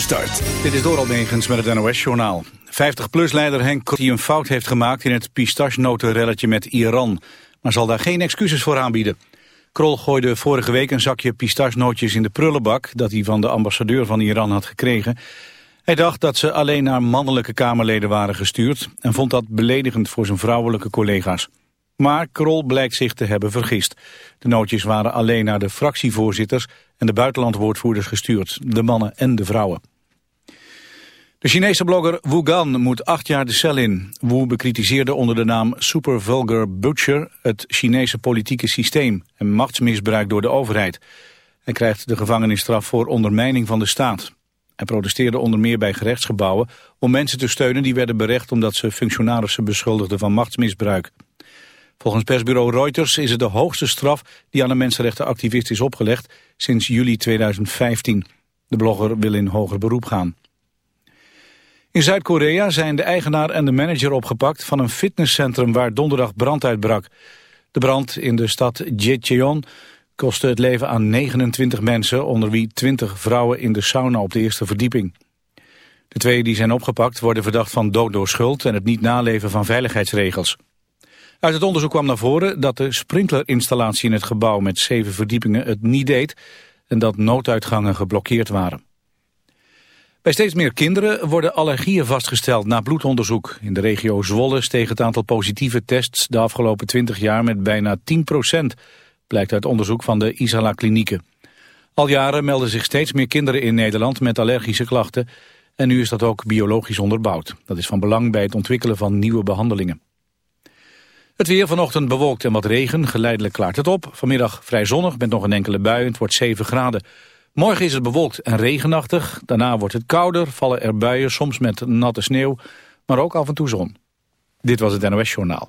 Start. Dit is door Almegens met het NOS-journaal. 50PLUS-leider Henk die een fout heeft gemaakt in het pistachenotenrelletje met Iran... maar zal daar geen excuses voor aanbieden. Krol gooide vorige week een zakje pistachenootjes in de prullenbak... dat hij van de ambassadeur van Iran had gekregen. Hij dacht dat ze alleen naar mannelijke Kamerleden waren gestuurd... en vond dat beledigend voor zijn vrouwelijke collega's. Maar Krol blijkt zich te hebben vergist. De nootjes waren alleen naar de fractievoorzitters en de buitenlandwoordvoerders gestuurd, de mannen en de vrouwen. De Chinese blogger Wu Gan moet acht jaar de cel in. Wu bekritiseerde onder de naam Super Vulgar Butcher het Chinese politieke systeem en machtsmisbruik door de overheid. Hij krijgt de gevangenisstraf voor ondermijning van de staat. Hij protesteerde onder meer bij gerechtsgebouwen om mensen te steunen die werden berecht omdat ze functionarissen beschuldigden van machtsmisbruik. Volgens persbureau Reuters is het de hoogste straf die aan een mensenrechtenactivist is opgelegd sinds juli 2015. De blogger wil in hoger beroep gaan. In Zuid-Korea zijn de eigenaar en de manager opgepakt van een fitnesscentrum waar donderdag brand uitbrak. De brand in de stad Jecheon kostte het leven aan 29 mensen, onder wie 20 vrouwen in de sauna op de eerste verdieping. De twee die zijn opgepakt worden verdacht van dood door schuld en het niet naleven van veiligheidsregels. Uit het onderzoek kwam naar voren dat de sprinklerinstallatie in het gebouw met zeven verdiepingen het niet deed en dat nooduitgangen geblokkeerd waren. Bij steeds meer kinderen worden allergieën vastgesteld na bloedonderzoek. In de regio Zwolle steeg het aantal positieve tests de afgelopen 20 jaar met bijna 10% blijkt uit onderzoek van de Isala klinieken. Al jaren melden zich steeds meer kinderen in Nederland met allergische klachten en nu is dat ook biologisch onderbouwd. Dat is van belang bij het ontwikkelen van nieuwe behandelingen. Het weer vanochtend bewolkt en wat regen. Geleidelijk klaart het op. Vanmiddag vrij zonnig met nog een enkele bui. Het wordt 7 graden. Morgen is het bewolkt en regenachtig. Daarna wordt het kouder, vallen er buien, soms met natte sneeuw. Maar ook af en toe zon. Dit was het NOS Journaal.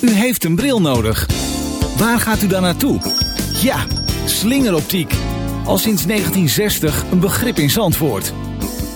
U heeft een bril nodig. Waar gaat u dan naartoe? Ja, slingeroptiek. Al sinds 1960 een begrip in Zandvoort.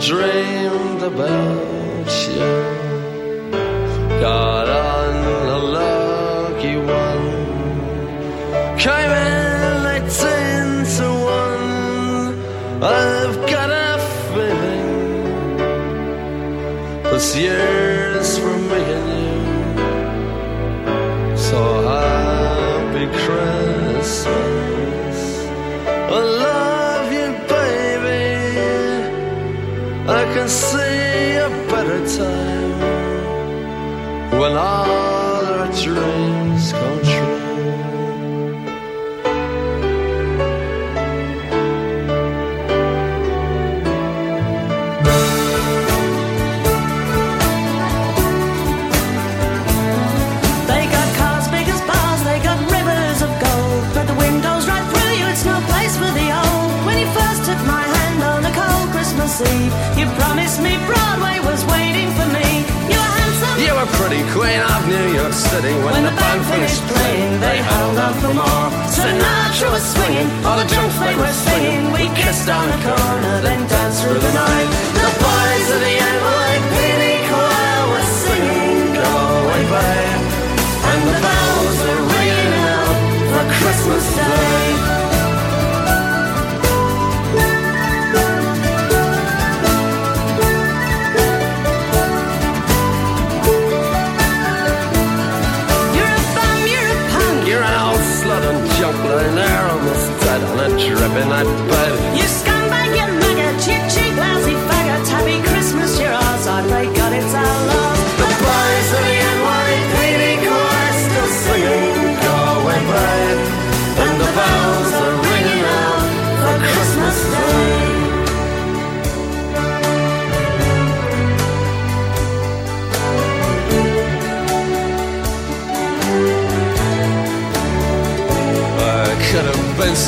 dreamed about you. Got on a lucky one, came in eighteen to one. I've got a feeling this year's cold Christmas Eve, you promised me Broadway was waiting pretty queen of New York City when, When the band finished playing, they held out for more. Sinatra was swinging, all the junk they were singing. We kissed on the corner, then danced through the night. The boys of the NYPD choir were singing, "Go away, babe," and the bells were ringing out for Christmas Day.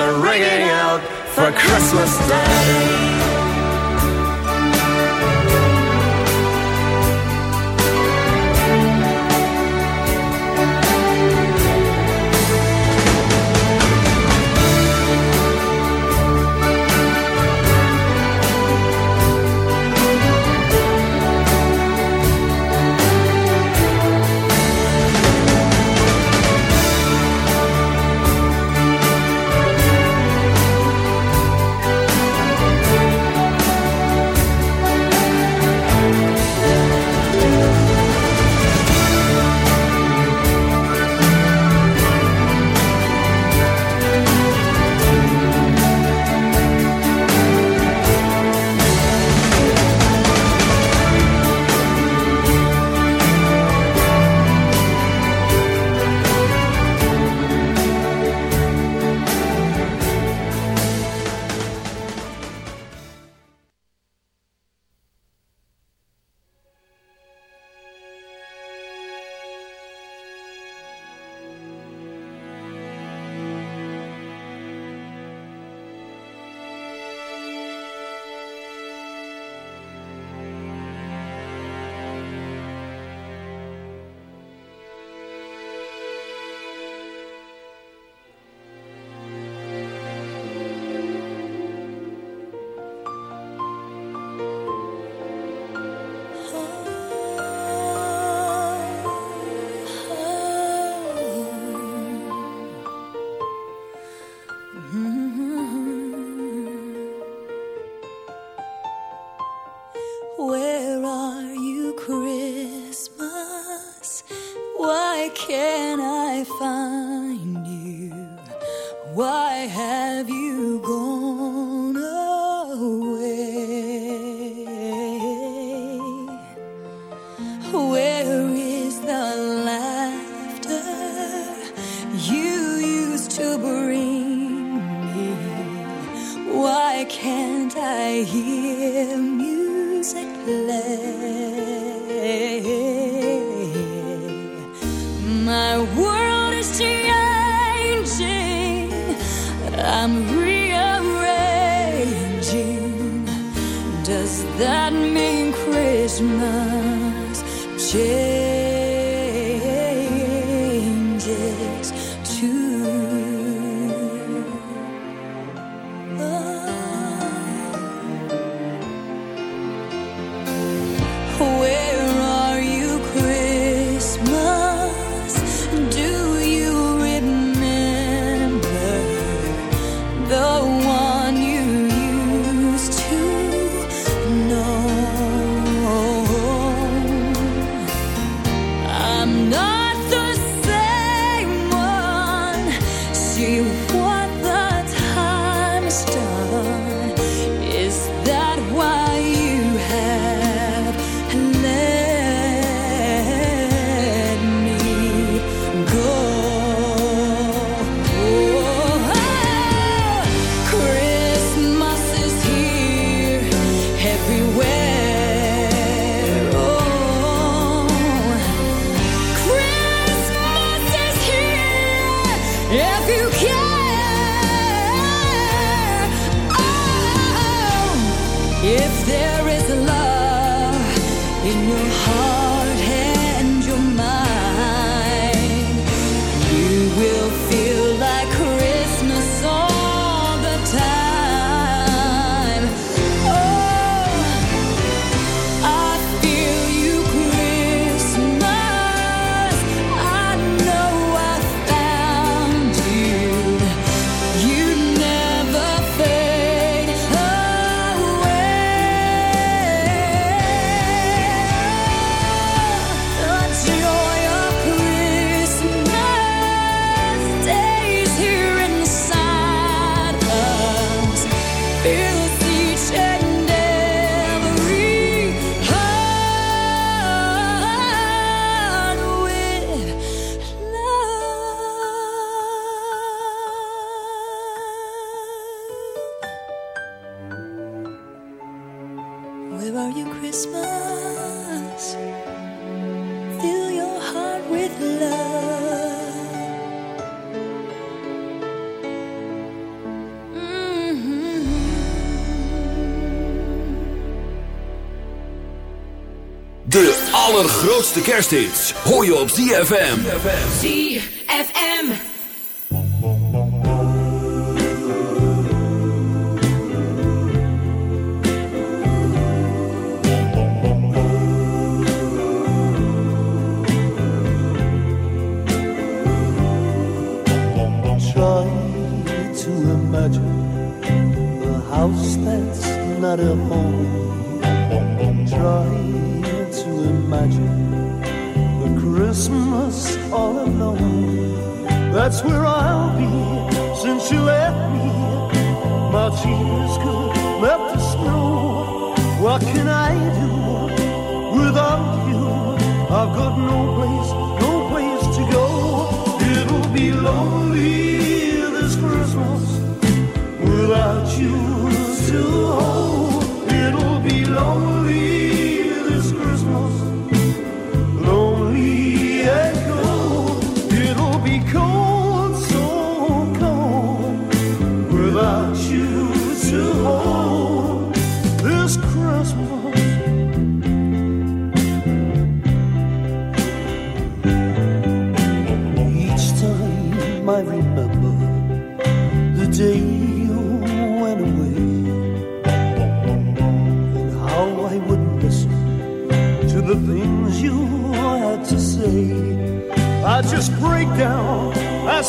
Are ringing out for Christmas Day. Can't I hear music play? My world is changing. I'm rearranging. Does that mean Christmas grootste hoor je op ZFM. ZFM.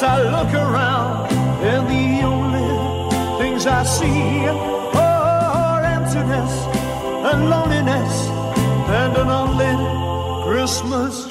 As I look around, and the only things I see. Are emptiness and loneliness and an unlit Christmas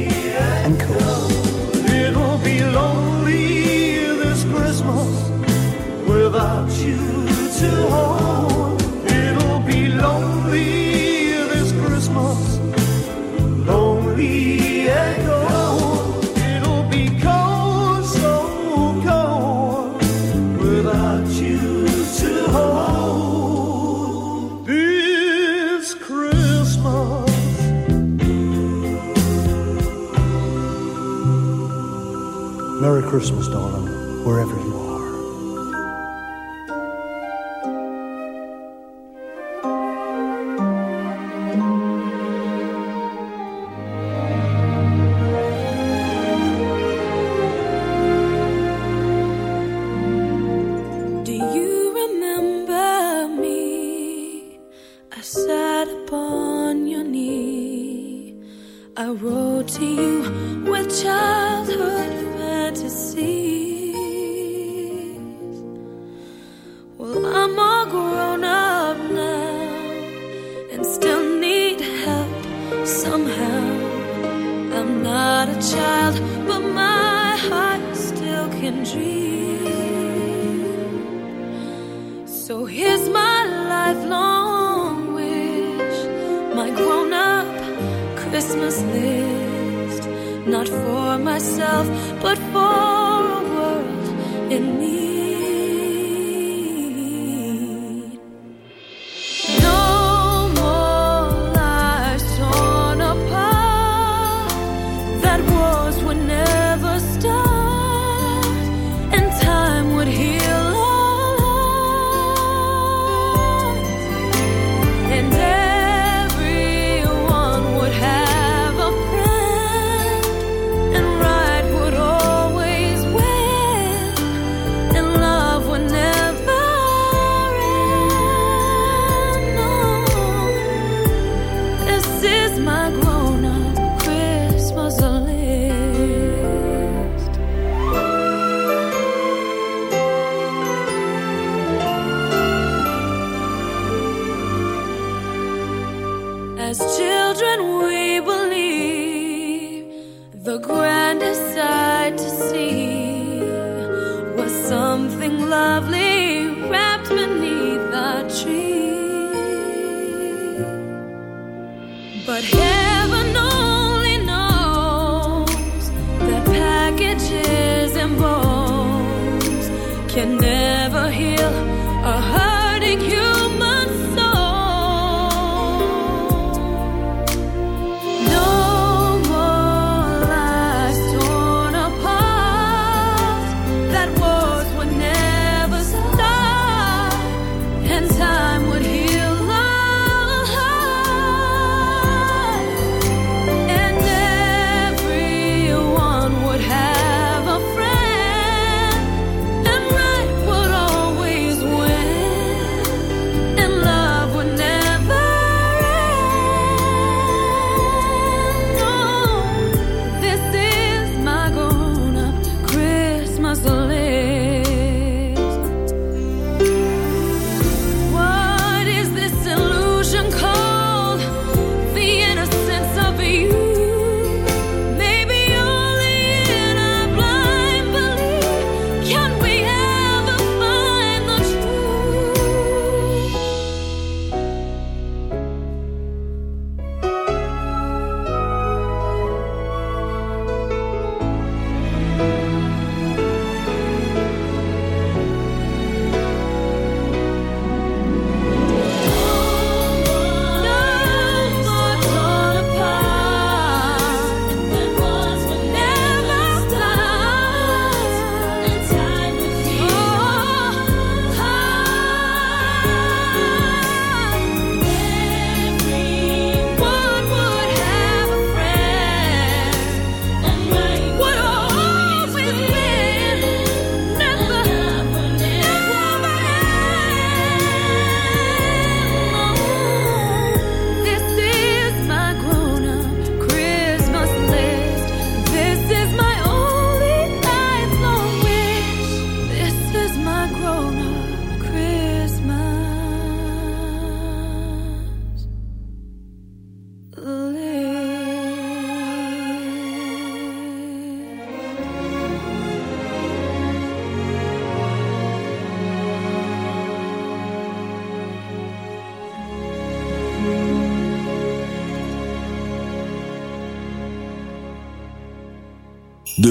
wherever but for a world in need.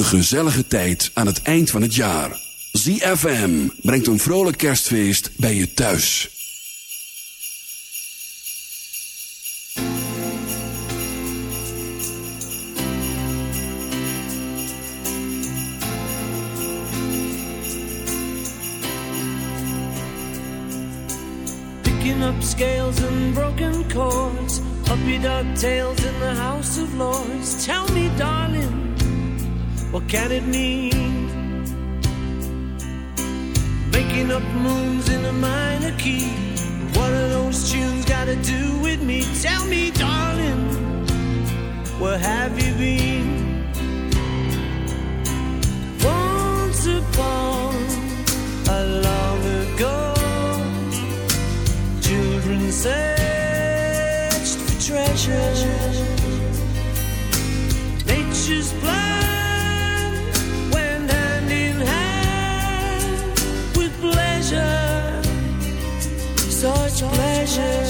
Gezellige tijd aan het eind van het jaar. ZFM brengt een vrolijk kerstfeest bij je thuis. Picking up scales and broken Cords Puppy dog tails in the house of lords Tell me darling What can it mean? Making up moons in a minor key. What are those tunes got to do with me? Tell me, darling, where have you been? Once upon a long ago, children searched for treasure. Nature's plan. Pleasure.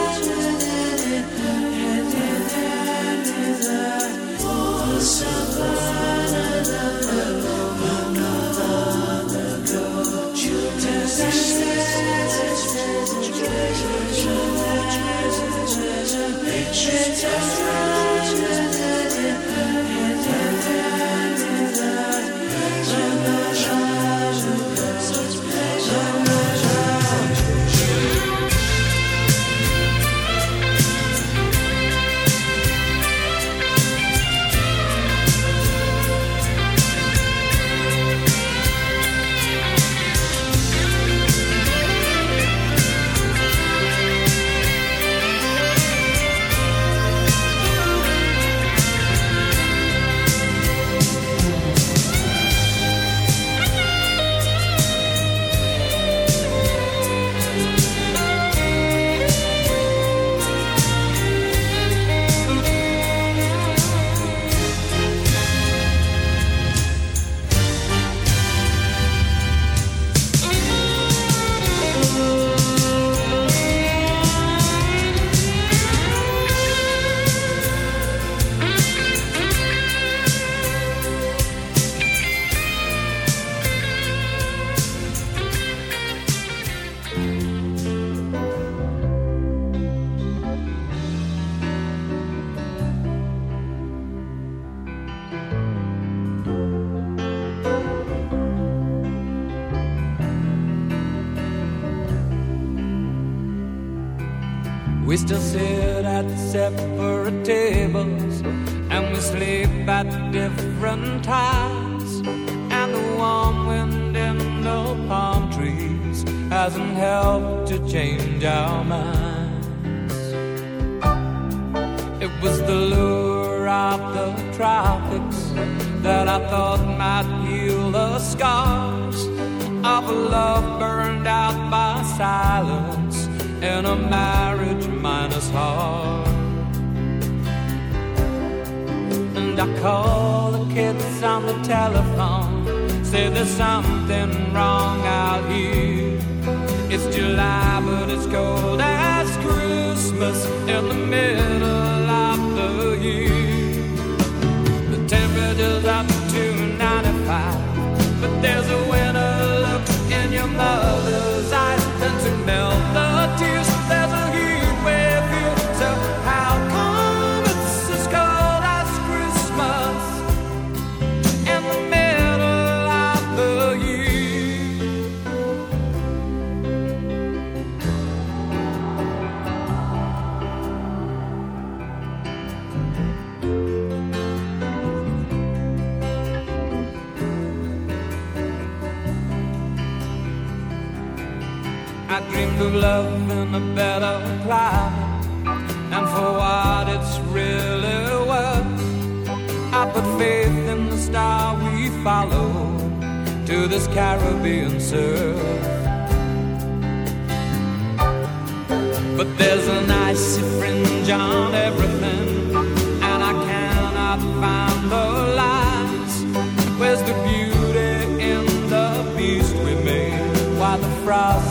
dreamed of love in a better climate, and for what it's really worth, I put faith in the star we follow to this Caribbean surf. But there's an icy fringe on everything, and I cannot find the lines. Where's the beauty in the beast we made? Why the frost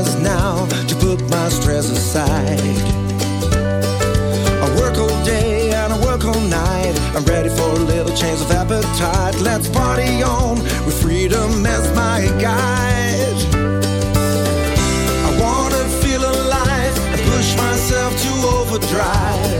Is now to put my stress aside. I work all day and I work all night. I'm ready for a little change of appetite. Let's party on with freedom as my guide. I wanna feel alive and push myself to overdrive.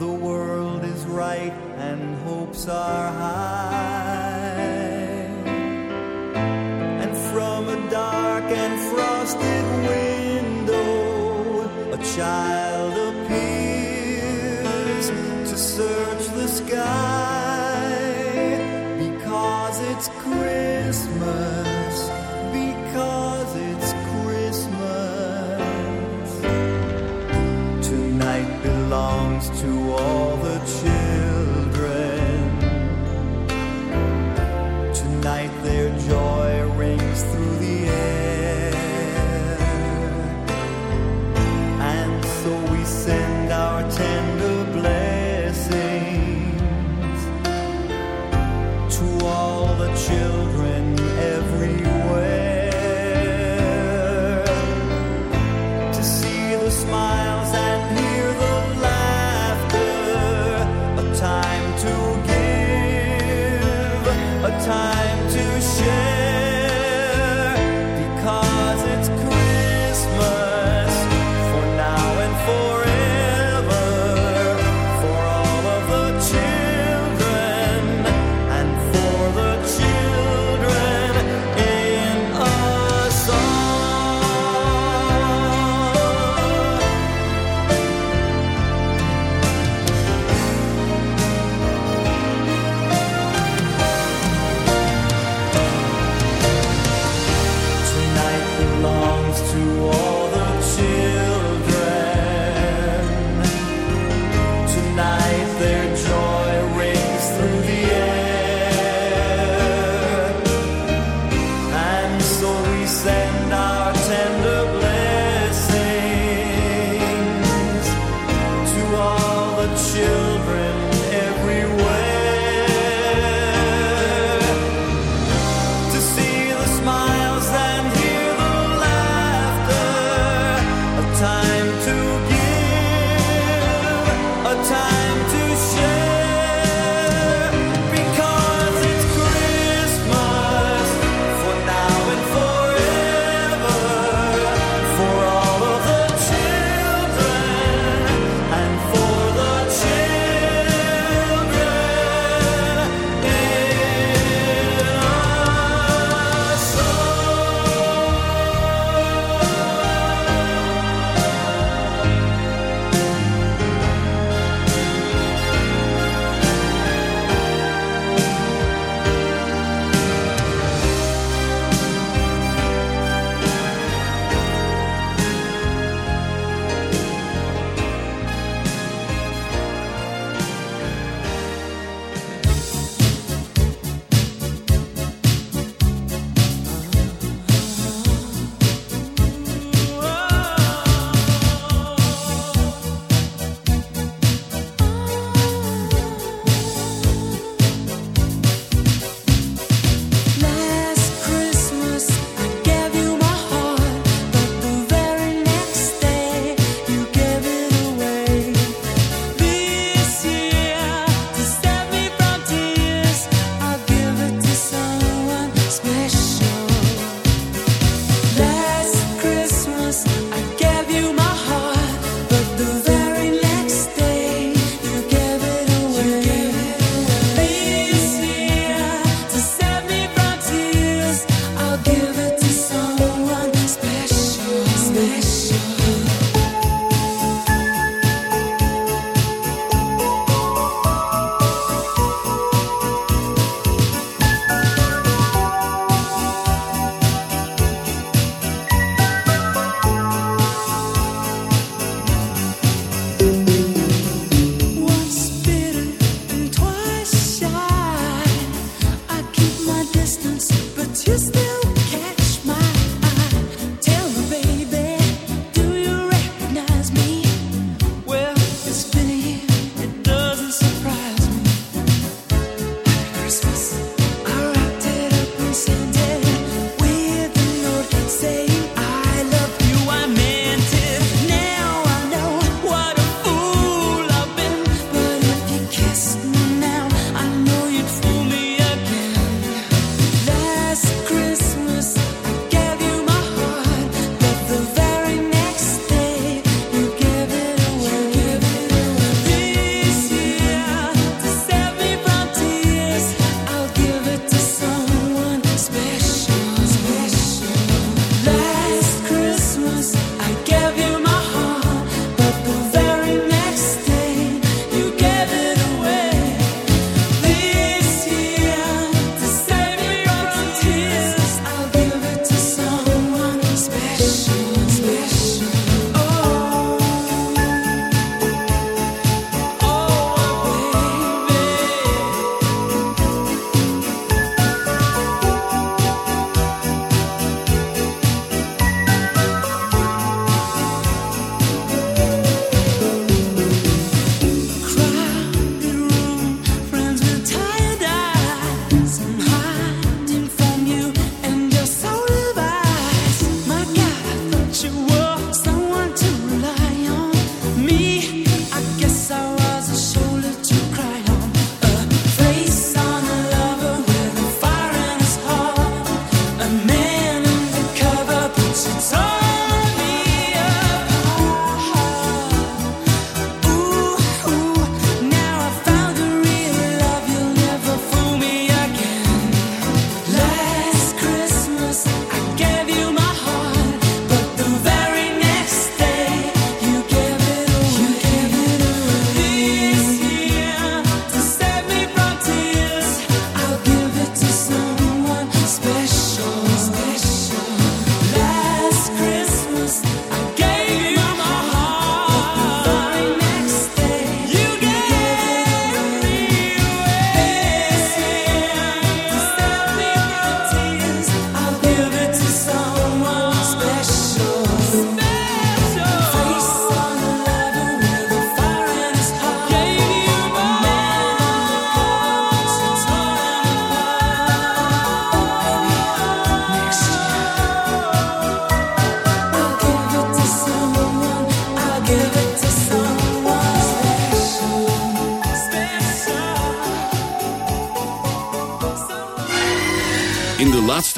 the world is right and hopes are high. say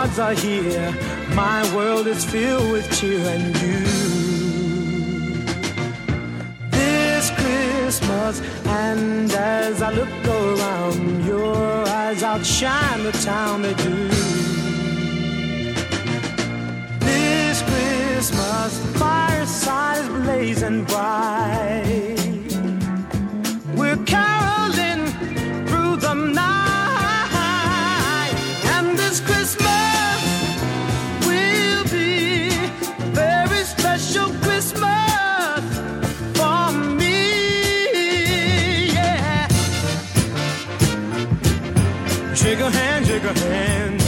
Gods are here. My world is filled with cheer and you. This Christmas, and as I look around, your eyes outshine the town that you. Shake a hand, shake a hand.